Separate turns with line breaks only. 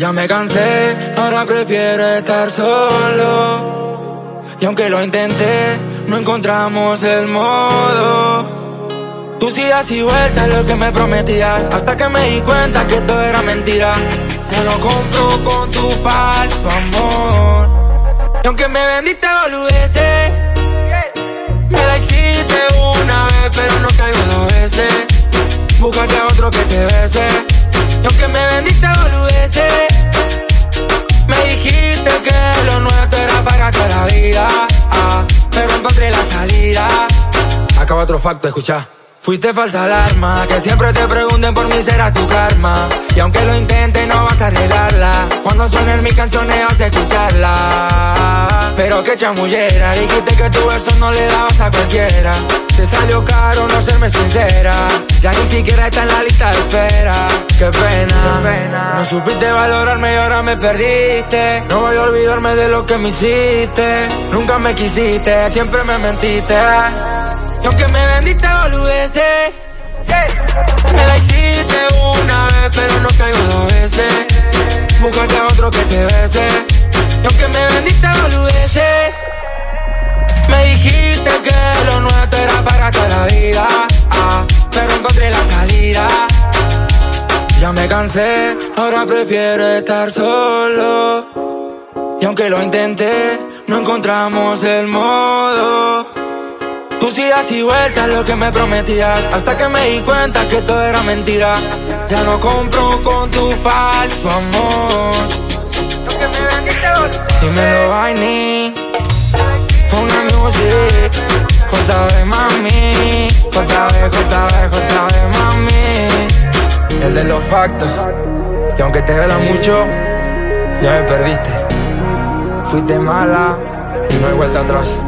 Ya me cansé, ahora prefiero estar solo. Y aunque lo intenté, no encontramos el modo. Tú sigas y vueltas lo que me prometías, hasta que me di cuenta que todo era mentira. Te lo compro con tu falso amor. Y aunque me vendiste boludeces, Acaba otro facto, escucha. Fuiste falsa alarma, que siempre te pregunten por mí será tu karma. Y aunque lo intentes no vas a arreglarla. Cuando suenen mis canciones vas a escucharla. Pero que chamullera, dijiste que tu verso no le dabas a cualquiera. Te salió caro no serme sincera. Ya ni siquiera está en la lista de espera. Qué pena. No supiste valorarme y ahora me perdiste. No voy a olvidarme de lo que me hiciste. Nunca me quisiste, siempre me mentiste. Y aunque me vendiste boludeces, me la hiciste una vez, pero no caigo dos veces. Búscate a otro que te bese. Y aunque me vendiste boludeces, me dijiste que lo nuestro era para toda la vida. Ah, pero encontré la salida. Ya me cansé, ahora prefiero estar solo. Y aunque lo intenté, no encontramos el modo. Tú sigas y vueltas lo que me prometías. Hasta que me di cuenta que todo era mentira. Ya no compro con tu falso amor. Dímelo vaini Ponga music JB mami. JB, JB, JB mami. El de los factos. Y aunque te vela mucho Ya me perdiste. Fuiste mala y no hay vuelta atrás